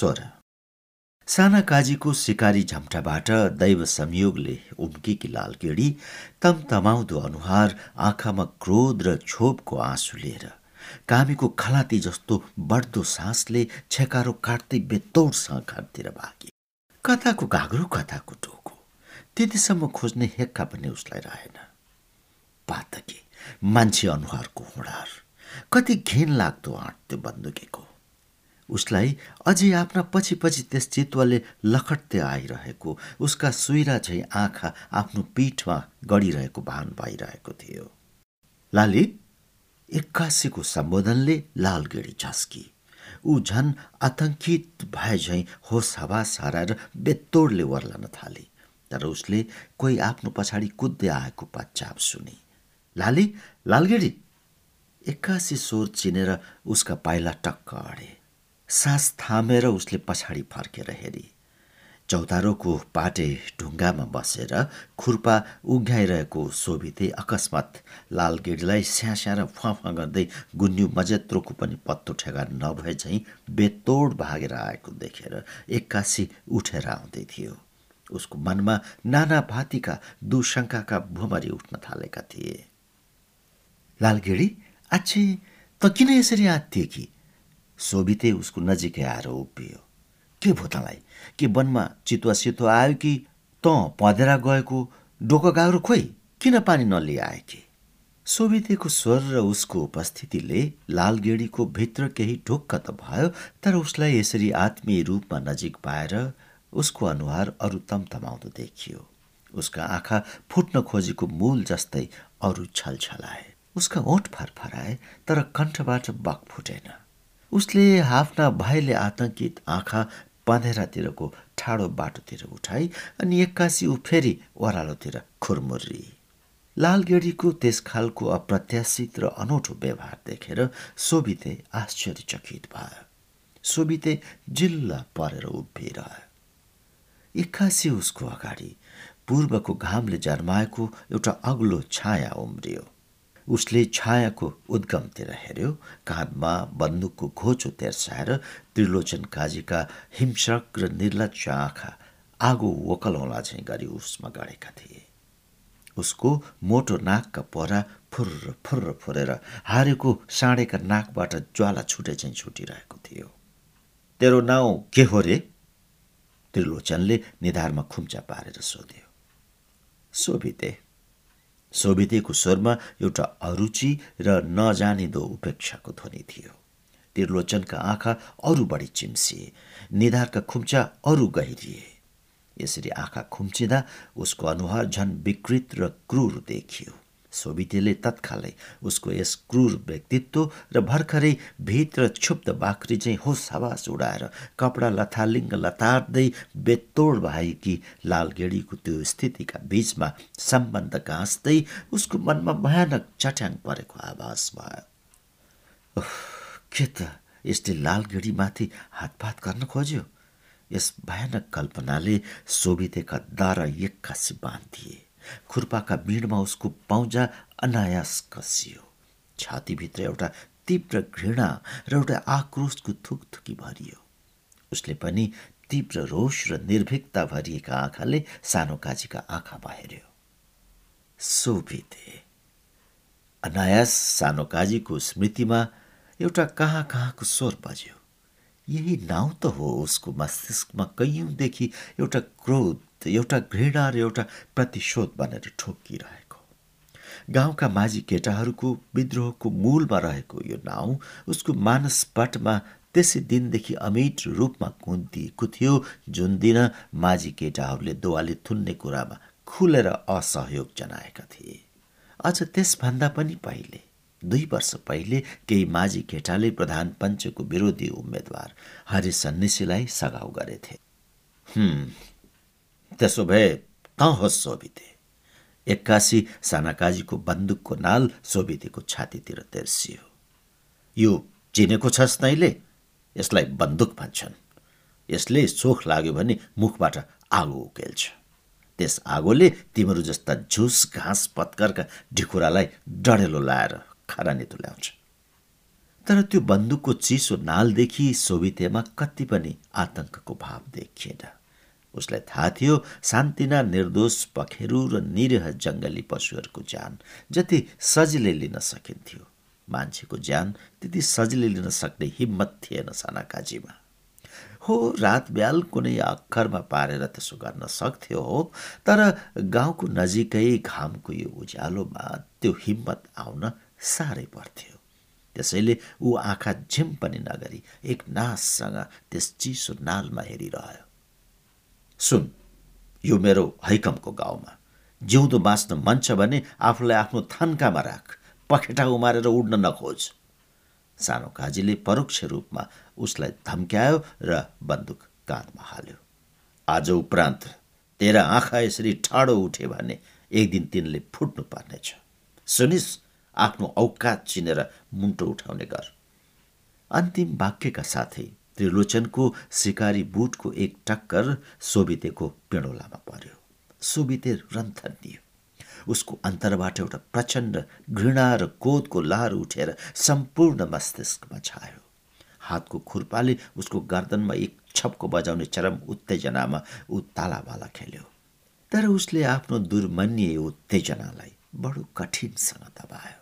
स्वर। साना काजीको सिकारी झम्टाबाट दैव संयोगले उम्केकी लालगेडी तमतमाउँदो अनुहार आँखामा क्रोध र छोपको आँसु लिएर कामीको खलाती जस्तो बढ्दो सासले छेकारो काट्दै बेतौडसँग घरतिर भागे। कताको घाग्रो कताको टोको। त्यतिसम्म खोज्ने हेक्का पनि उसलाई रहेन। पातकी मान्छे अनुहारको हुँडार। कति घिन लाग्दो आँट त्यो बन्दुकीको। उसलाई अझै आफ्ना पछि पछि त्यस चितुवाले लखट्दै आइरहेको उसका सुइरा झै आँखा आफ्नो पिठमा गढिरहेको भान पाइरहेको थियो। लाली एक्कासीको सम्बोधनले लालगेडी झस्की। ऊ झन आतंकित भए झैँ होस हवास हराएर बेतोडले वर्लन थाले तर उसले कोही आफ्नो पछाडि कुद्दै आएको पच्चाप सुने। लाली लालगेडी एक्कासी स्वर चिनेर उसका पाइला टक्क अडे। सास थामेर उसले पछाडि फर्केर हेरी। चौतारोको पाटे ढुङ्गामा बसेर खुर्पा उघ्याइरहेको सोभिते अकस्मात लालगेडीलाई स्यास्या र फुवा गर्दै गुन्यु मजेत्रोको पनि पत्तो ठेगान नभए झैँ बेतोड भागेर आएको देखेर एक्कासी उठेर आउँदै थियो। उसको मनमा नाना भातीका दुशङ्काका भुमरी उठ्न थालेका थिए। लालगेडी आच्छे त किन यसरी आत्तिए कि? सोभिते उसको नजिकै आएर उभियो। के भो तँलाई? के वनमा चितुवा सितुवा आयो कि त पँधेरा गएको डोको गाग्रो खोइ? किन पानी नलिए आए कि? सोभितेको स्वर र उसको उपस्थितिले लालगेडीको भित्र केही ढुक्क त भयो तर उसलाई यसरी आत्मीय रूपमा नजिक पाएर उसको अनुहार अरू तमतमाउँदो देखियो। उसका आँखा फुट्न खोजेको मूल जस्तै अरू छलछलाए। उसका ओठ फरफराए तर कण्ठबाट बक फुटेन। उसले आफ्ना भाइले आतंकित आँखा पँधेरातिरको ठाडो बाटोतिर उठाई अनि एक्कासी ऊ फेरि ओह्रालोतिर खुरमुर्री लालगेडीको त्यस खालको अप्रत्याशित र अनौठो व्यवहार देखेर सोभिते आश्चर्यचकित भयो। सोभिते जिल्ला परेर उभिरह्यो। एक्कासी उसको अगाडि पूर्वको घामले जन्माएको एउटा अग्लो छाया उम्रियो। उसले छायाको उद्गमतिर हेऱ्यो काँधमा बन्दुकको घोचो तेर्साएर त्रिलोचन काजीका हिंसक र निर्लज आँखा आगो वकलौला झैँ गरी उसमा गढेका थिए। उसको मोटो नाकका परा फुर्र फुर्र फुरेर हारेको साँडेका नाकबाट ज्वाला छुटे चाहिँ छुटिरहेको थियो। तेरो नाउँ के हो रे? त्रिलोचनले निधारमा खुम्चा पारेर सोध्यो। सोभिते सोभितेको स्वरमा एउटा अरुचि र नजानिदो उपेक्षाको ध्वनि थियो। त्रिलोचनका आँखा अरू बढी चिम्सिए निधारका खुम्चा अरू गहिरिए। यसरी आँखा खुम्चिँदा उसको अनुहार झन विकृत र क्रूर देखियो। सोभितेले तत्कालै उसको यस क्रूर व्यक्तित्व र भर्खरै भित्र क्षुब्ध बाख्री चाहिँ होस हवास उडाएर कपडा लथालिङ्ग लतार्दै बेतोड भएकी लालगेडीको त्यो स्थितिका बीचमा सम्बन्ध गाँच्दै उसको मनमा भयानक चट्याङ परेको आभास भयो। के त यसले लालगेडीमाथि हातपात गर्न खोज्यो? यस भयानक कल्पनाले सोभितेका दारा एक्कासी बाँधिए। खुर्पाका बिँडमा उसको पाउजा अनायास कसियो। छातीभित्र एउटा तीव्र घृणा र एउटा आक्रोशको थुकथुकी भरियो। उसले पनि तीव्र रोष र निर्भीकता भरिएका आँखाले सानो काजीका आँखामा हेऱ्यो। सोभिते अनायास सानो काजीको स्मृतिमा एउटा कहाँ कहाँको स्वर बज्यो। यही नाउँ त हो उसको मस्तिष्कमा कैयौँदेखि एउटा क्रोध एउटा घृणा र एउटा प्रतिशोध बनेर ठोकिरहेको गाउँका माझी केटाहरूको विद्रोहको मूलमा रहेको यो नाउँ उसको मानसपटमा त्यसै दिनदेखि अमिट रूपमा कुन्दिएको थियो जुन दिन माझी केटाहरूले दोवाली थुन्ने कुरामा खुलेर असहयोग जनाएका थिए। अझ त्यसभन्दा पनि पहिले दुई वर्ष पहिले केही माझी केटाले प्रधान पञ्चको विरोधी उम्मेद्वार हरि सन्निसीलाई सघाउ गरेथे। त्यसो भए त होस् सोभिते? एक्कासी सानाकाजीको बन्दुकको नाल सोभितेको छातीतिर तेर्सियो। यो चिनेको छस् तैँले? यसलाई बन्दुक भन्छन्। यसले सोख लाग्यो भने मुखबाट आगो उकेल्छ। त्यस आगोले तिम्रो जस्ता झुस घाँस पत्करका ढिकुरालाई डढेलो लाएर खरानी तुल्याउँछ तर त्यो बन्दुकको चिसो नालदेखि सोभितेमा कति पनि आतंकको भाव देखिएन। उसलाई थाहा थियो शान्तिना निर्दोष पखेरु र निरह जङ्गली पशुहरूको ज्यान जति सजिलै लिन सकिन्थ्यो। मान्छेको ज्यान त्यति सजिलै लिन सक्ने हिम्मत थिएन सानाकाजीमा। हो रात ब्याल कुनै अक्षरमा पारेर त्यसो गर्न सक्थ्यो हो तर गाउँको नजिकै घामको यो उज्यालोमा त्यो हिम्मत आउन साह्रै पर्थ्यो। त्यसैले ऊ आँखा झिम पनि नगरी एक नाससँग त्यस चिसो नालमा हेरिरह्यो। सुन यो मेरो हैकमको गाउँमा। जिउँदो बाँच्न मन छ भने आफूलाई आफ्नो थान्कामा राख। पखेटा उमारेर उड्न नखोज। सानो काजीले परोक्ष रूपमा उसलाई धम्क्यायो र बन्दुक काँधमा हाल्यो। आज उपरान्त तेरा आँखा यसरी ठाडो उठे भने एक दिन तिनले फुट्नु पर्नेछ। सुनिस आफ्नो औकात चिनेर मुन्टो उठाउने गर। अन्तिम वाक्यका साथै त्रिलोचनको सिकारी बुटको एक टक्कर सोभितेको पिँडोलामा पर्यो। सोभिते रन्थनियो उसको अन्तरबाट एउटा प्रचण्ड घृणा र कोदको लहर उठेर सम्पूर्ण मस्तिष्कमा छायो। हातको खुर्पाले उसको गर्दनमा एक छपको बजाउने चरम उत्तेजनामा ऊ तालाबाला खेल्यो। तर उसले आफ्नो दुर्मन्य उत्तेजनालाई बडो कठिनसँग दबायो।